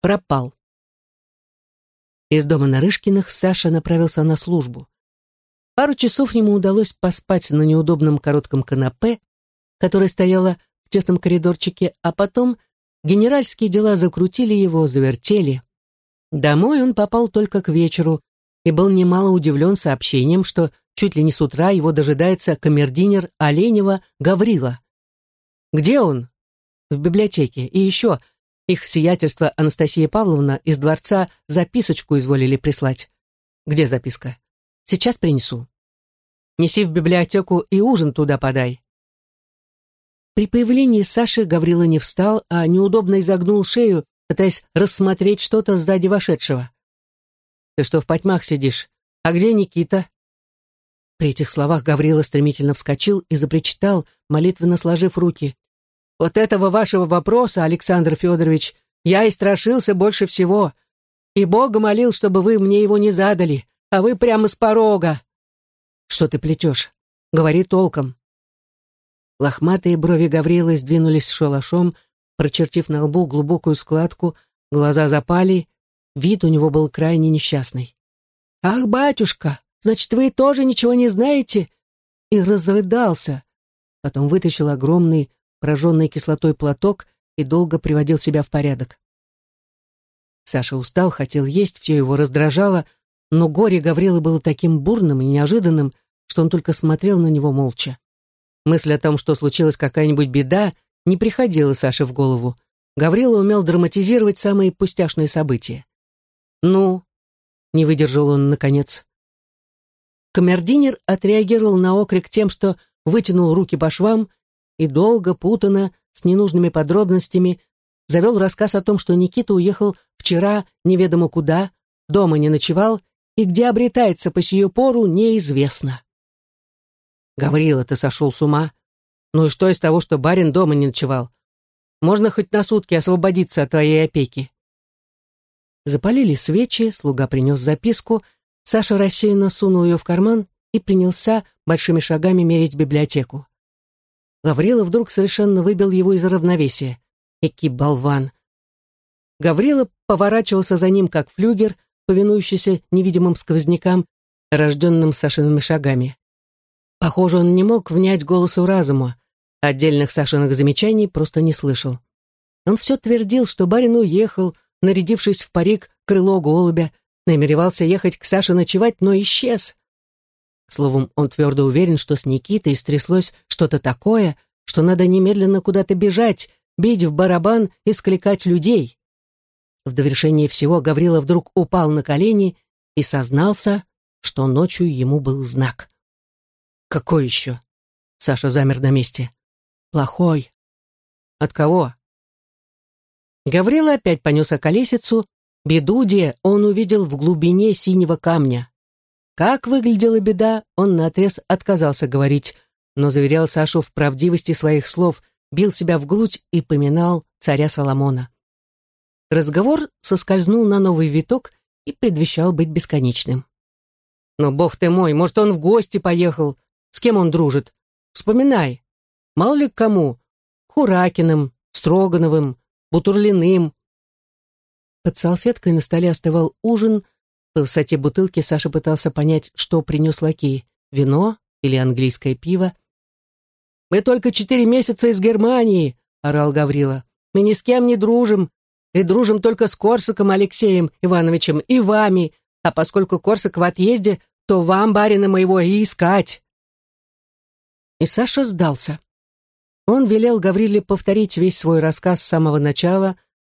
пропал. Из дома Нарышкиных Саша направился на службу. Пару часов ему удалось поспать на неудобном коротком канапе, которое стояло в тесном коридорчике, а потом генеральские дела закрутили его, завертели. Домой он попал только к вечеру и был немало удивлен сообщением, что чуть ли не с утра его дожидается камердинер Оленева Гаврила. Где он? В библиотеке. И еще, их сиятельство Анастасия Павловна из дворца записочку изволили прислать. Где записка? Сейчас принесу. Неси в библиотеку и ужин туда подай. При появлении Саши Гаврила не встал, а неудобно изогнул шею, пытаясь рассмотреть что-то сзади вошедшего. «Ты что в потьмах сидишь? А где Никита?» При этих словах Гаврила стремительно вскочил и запричитал, молитвенно сложив руки. Вот этого вашего вопроса, Александр Федорович, я и страшился больше всего. И Бога молил, чтобы вы мне его не задали, а вы прямо с порога. Что ты плетешь? Говори толком. Лохматые брови Гаврилы сдвинулись шалашом, прочертив на лбу глубокую складку, глаза запали, вид у него был крайне несчастный. «Ах, батюшка, значит, вы тоже ничего не знаете?» И разрыдался. Потом вытащил огромный прожженный кислотой платок и долго приводил себя в порядок. Саша устал, хотел есть, все его раздражало, но горе Гаврилы было таким бурным и неожиданным, что он только смотрел на него молча. Мысль о том, что случилась какая-нибудь беда, не приходила Саше в голову. Гаврила умел драматизировать самые пустяшные события. «Ну?» — не выдержал он наконец. Камердинер отреагировал на окрик тем, что вытянул руки по швам и долго, путано, с ненужными подробностями, завел рассказ о том, что Никита уехал вчера неведомо куда, дома не ночевал, и где обретается по сию пору, неизвестно. Гаврила, ты сошел с ума. Ну и что из того, что барин дома не ночевал? Можно хоть на сутки освободиться от твоей опеки. Запалили свечи, слуга принес записку, Саша рассеянно сунул ее в карман и принялся большими шагами мерить библиотеку. Гаврила вдруг совершенно выбил его из равновесия. Эки болван. Гаврила поворачивался за ним, как флюгер, повинующийся невидимым сквознякам, рожденным Сашиными шагами. Похоже, он не мог внять голосу разума. Отдельных Сашиных замечаний просто не слышал. Он все твердил, что барин уехал, нарядившись в парик крыло голубя, намеревался ехать к Саше ночевать, но исчез. Словом, он твердо уверен, что с Никитой стряслось что-то такое, что надо немедленно куда-то бежать, бить в барабан и скликать людей. В довершение всего Гаврила вдруг упал на колени и сознался, что ночью ему был знак. «Какой еще?» Саша замер на месте. «Плохой». «От кого?» Гаврила опять понес околесицу. Бедуде он увидел в глубине синего камня. Как выглядела беда, он наотрез отказался говорить, но заверял Сашу в правдивости своих слов, бил себя в грудь и поминал царя Соломона. Разговор соскользнул на новый виток и предвещал быть бесконечным. «Но, бог ты мой, может, он в гости поехал? С кем он дружит? Вспоминай. Мало ли к кому? Хуракиным, Строгановым, Бутурлиным». Под салфеткой на столе остывал ужин — по высоте бутылки Саша пытался понять, что принес лакей — вино или английское пиво. «Мы только четыре месяца из Германии», — орал Гаврила. «Мы ни с кем не дружим, и дружим только с Корсаком Алексеем Ивановичем и вами, а поскольку Корсак в отъезде, то вам, барина моего, и искать». И Саша сдался. Он велел Гавриле повторить весь свой рассказ с самого начала,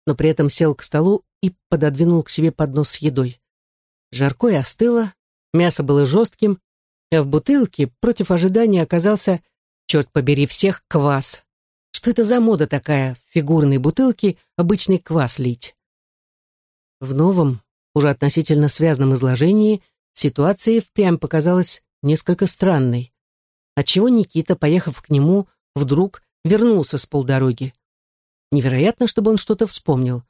но при этом сел к столу и пододвинул к себе поднос с едой. Жарко и остыло, мясо было жестким, а в бутылке против ожидания оказался, черт побери всех, квас. Что это за мода такая, в фигурной бутылке обычный квас лить? В новом, уже относительно связанном изложении, ситуация впрямь показалась несколько странной. Отчего Никита, поехав к нему, вдруг вернулся с полдороги? Невероятно, чтобы он что-то вспомнил.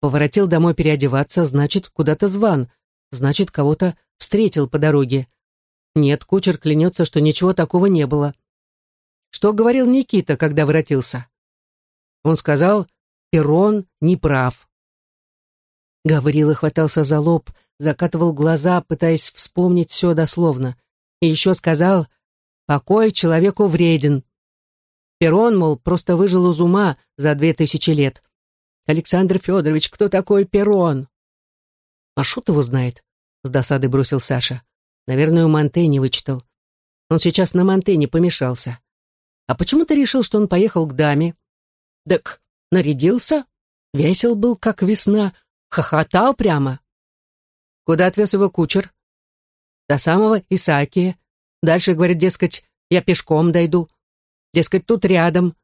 Поворотил домой переодеваться, значит, куда-то зван — значит, кого-то встретил по дороге. Нет, кучер клянется, что ничего такого не было. Что говорил Никита, когда воротился? Он сказал, Перрон не прав. Гаврила хватался за лоб, закатывал глаза, пытаясь вспомнить все дословно. И еще сказал «Покой человеку вреден». Перрон, мол, просто выжил из ума за две тысячи лет. Александр Федорович, кто такой Перрон? А шут его знает, с досадой бросил Саша. Наверное, у Монтени вычитал. Он сейчас на Монтене помешался. А почему ты решил, что он поехал к даме? Так нарядился, весел был, как весна, хохотал прямо. Куда отвез его кучер? До самого Исаакия. Дальше, говорит, дескать, я пешком дойду. Дескать, тут рядом.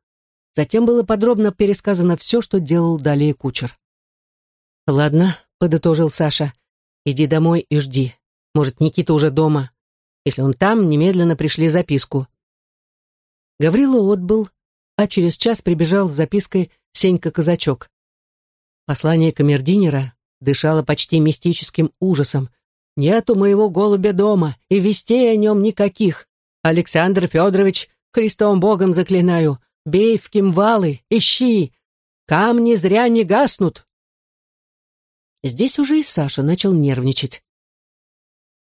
Затем было подробно пересказано все, что делал далее кучер. «Ладно», — подытожил Саша, — «иди домой и жди. Может, Никита уже дома. Если он там, немедленно пришли записку». Гаврила отбыл, а через час прибежал с запиской Сенька-казачок. Послание камердинера дышало почти мистическим ужасом. «Нету моего голубя дома, и вестей о нем никаких. Александр Федорович, Христом Богом заклинаю, бей в кимвалы, ищи. Камни зря не гаснут». Здесь уже и Саша начал нервничать.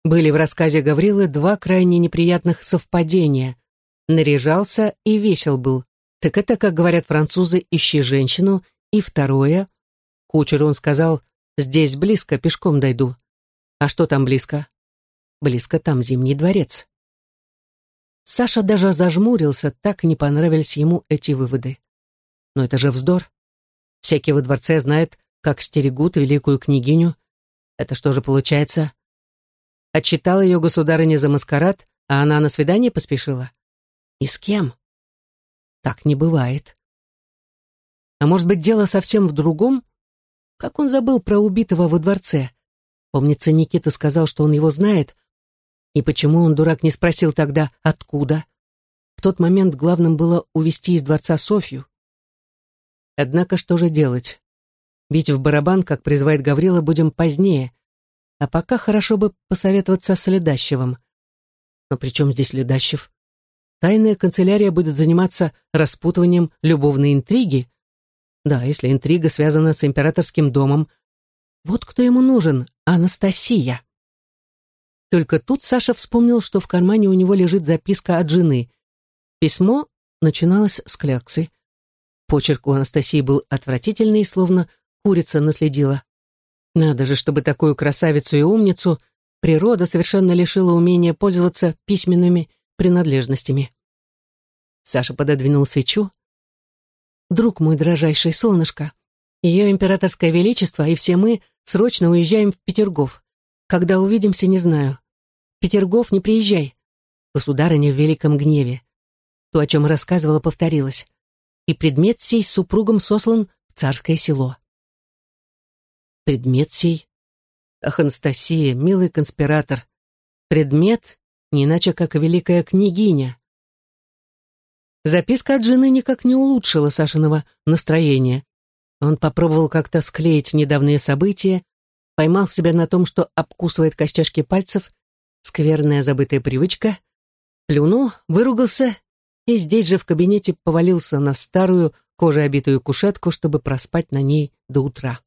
Были в рассказе Гаврилы два крайне неприятных совпадения. Наряжался и весел был. Так это, как говорят французы, ищи женщину. И второе. Кучеру он сказал, здесь близко, пешком дойду. А что там близко? Близко там Зимний дворец. Саша даже зажмурился, так не понравились ему эти выводы. Но это же вздор. Всякий во дворце знает, как стерегут великую княгиню. Это что же получается? Отчитал ее государыня за маскарад, а она на свидание поспешила? И с кем? Так не бывает. А может быть, дело совсем в другом? Как он забыл про убитого во дворце? Помнится, Никита сказал, что он его знает. И почему он, дурак, не спросил тогда, откуда? В тот момент главным было увести из дворца Софью. Однако что же делать? Бить в барабан, как призывает Гаврила, будем позднее. А пока хорошо бы посоветоваться с Ледащевым. Но при чем здесь Ледащев? Тайная канцелярия будет заниматься распутыванием любовной интриги. Да, если интрига связана с императорским домом. Вот кто ему нужен, Анастасия. Только тут Саша вспомнил, что в кармане у него лежит записка от жены. Письмо начиналось с кляксы. Почерк у Анастасии был отвратительный, словно курица наследила. Надо же, чтобы такую красавицу и умницу природа совершенно лишила умения пользоваться письменными принадлежностями. Саша пододвинул свечу. «Друг мой дрожайший, солнышко, ее императорское величество и все мы срочно уезжаем в Петергоф. Когда увидимся, не знаю. Петергоф, не приезжай. Государыня в великом гневе. То, о чем рассказывала, повторилось. И предмет сей с супругом сослан в царское село предмет сей? Ах, Анастасия, милый конспиратор, предмет не иначе, как великая княгиня. Записка от жены никак не улучшила Сашиного настроения. Он попробовал как-то склеить недавние события, поймал себя на том, что обкусывает костяшки пальцев, скверная забытая привычка, плюнул, выругался и здесь же в кабинете повалился на старую кожеобитую кушетку, чтобы проспать на ней до утра.